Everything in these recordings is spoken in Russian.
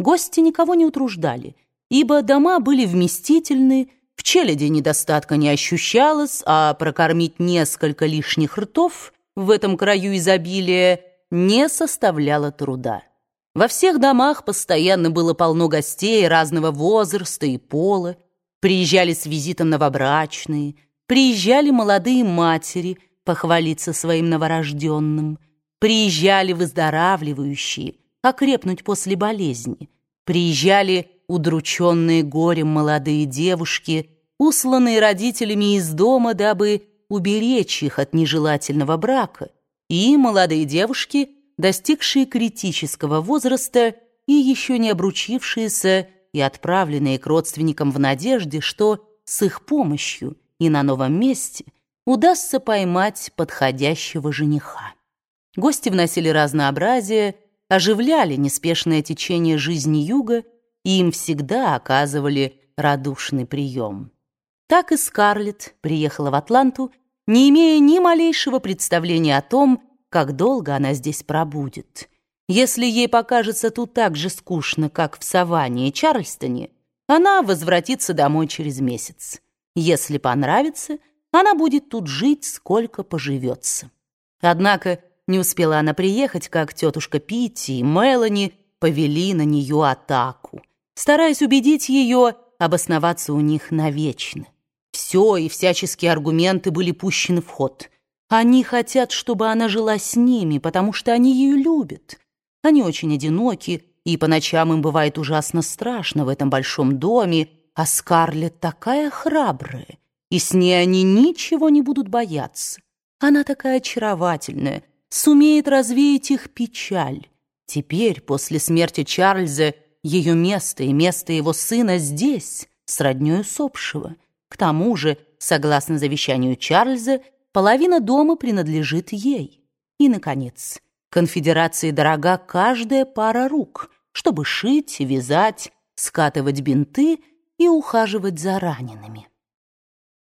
Гости никого не утруждали, ибо дома были вместительны, в челяди недостатка не ощущалось, а прокормить несколько лишних ртов в этом краю изобилия не составляло труда. Во всех домах постоянно было полно гостей разного возраста и пола, приезжали с визитом новобрачные, приезжали молодые матери похвалиться своим новорожденным, приезжали выздоравливающие, окрепнуть после болезни, приезжали удрученные горем молодые девушки, усланные родителями из дома, дабы уберечь их от нежелательного брака, и молодые девушки, достигшие критического возраста и еще не обручившиеся и отправленные к родственникам в надежде, что с их помощью и на новом месте удастся поймать подходящего жениха. Гости вносили разнообразие, оживляли неспешное течение жизни юга и им всегда оказывали радушный прием. Так и Скарлетт приехала в Атланту, не имея ни малейшего представления о том, как долго она здесь пробудет. Если ей покажется тут так же скучно, как в Саванне и Чарльстоне, она возвратится домой через месяц. Если понравится, она будет тут жить, сколько поживется. Однако не успела она приехать, как тетушка Питти и Мелани повели на нее атаку стараясь убедить ее обосноваться у них навечно. Все и всяческие аргументы были пущены в ход. Они хотят, чтобы она жила с ними, потому что они ее любят. Они очень одиноки, и по ночам им бывает ужасно страшно в этом большом доме, а Скарлетт такая храбрая, и с ней они ничего не будут бояться. Она такая очаровательная, сумеет развеять их печаль. Теперь, после смерти Чарльза, ее место и место его сына здесь, с роднёй усопшего. К тому же, согласно завещанию Чарльза, половина дома принадлежит ей. И, наконец, конфедерации дорога каждая пара рук, чтобы шить, вязать, скатывать бинты и ухаживать за ранеными.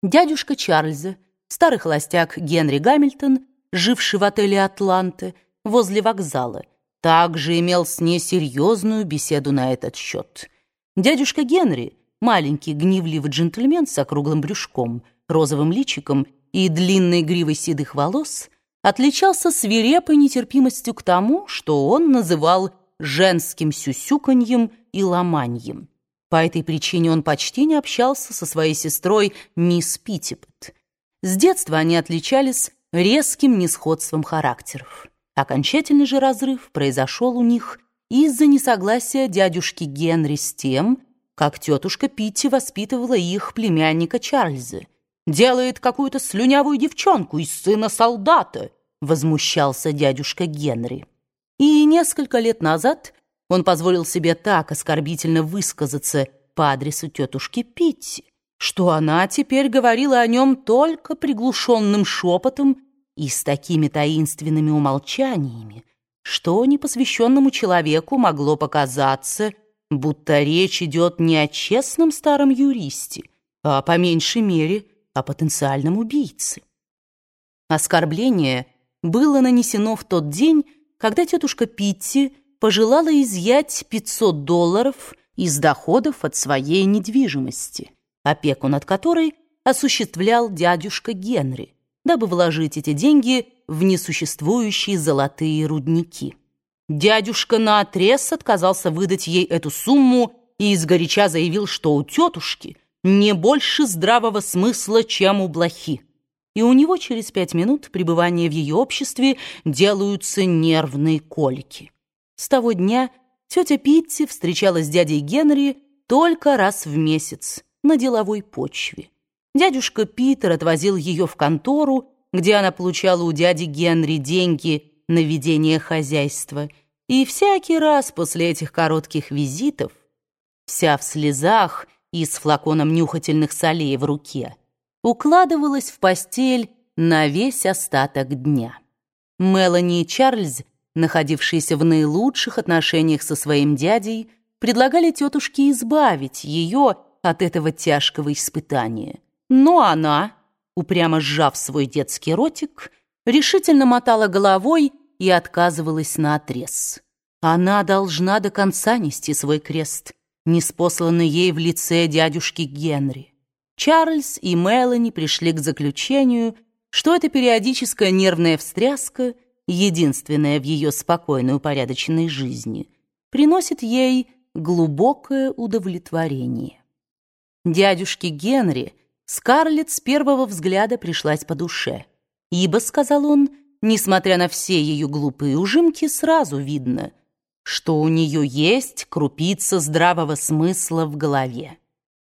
Дядюшка Чарльза, старый холостяк Генри Гамильтон, живший в отеле «Атланта» возле вокзала, также имел с ней серьезную беседу на этот счет. Дядюшка Генри, маленький гневливый джентльмен с округлым брюшком, розовым личиком и длинной гривой седых волос, отличался свирепой нетерпимостью к тому, что он называл женским сюсюканьем и ломаньем. По этой причине он почти не общался со своей сестрой мисс Питтипет. С детства они отличались резким несходством характеров. Окончательный же разрыв произошел у них из-за несогласия дядюшки Генри с тем, как тетушка Питти воспитывала их племянника Чарльза. «Делает какую-то слюнявую девчонку из сына солдата», возмущался дядюшка Генри. И несколько лет назад он позволил себе так оскорбительно высказаться по адресу тетушки Питти, что она теперь говорила о нем только приглушенным шепотом и с такими таинственными умолчаниями, что непосвященному человеку могло показаться, будто речь идет не о честном старом юристе, а по меньшей мере о потенциальном убийце. Оскорбление было нанесено в тот день, когда тетушка Питти пожелала изъять 500 долларов из доходов от своей недвижимости, опеку над которой осуществлял дядюшка Генри, дабы вложить эти деньги в несуществующие золотые рудники. Дядюшка наотрез отказался выдать ей эту сумму и изгоряча заявил, что у тетушки не больше здравого смысла, чем у блохи. И у него через пять минут пребывания в ее обществе делаются нервные колики. С того дня тетя Питти встречалась с дядей Генри только раз в месяц на деловой почве. Дядюшка Питер отвозил ее в контору, где она получала у дяди Генри деньги на ведение хозяйства. И всякий раз после этих коротких визитов, вся в слезах и с флаконом нюхательных солей в руке, укладывалась в постель на весь остаток дня. Мелани и Чарльз, находившиеся в наилучших отношениях со своим дядей, предлагали тетушке избавить ее от этого тяжкого испытания. Но она, упрямо сжав свой детский ротик, решительно мотала головой и отказывалась наотрез. Она должна до конца нести свой крест, неспосланный ей в лице дядюшки Генри. Чарльз и Мелани пришли к заключению, что эта периодическая нервная встряска, единственная в ее спокойной упорядоченной жизни, приносит ей глубокое удовлетворение. Дядюшке Генри Скарлетт с первого взгляда пришлась по душе, ибо, сказал он, несмотря на все ее глупые ужимки, сразу видно, что у нее есть крупица здравого смысла в голове.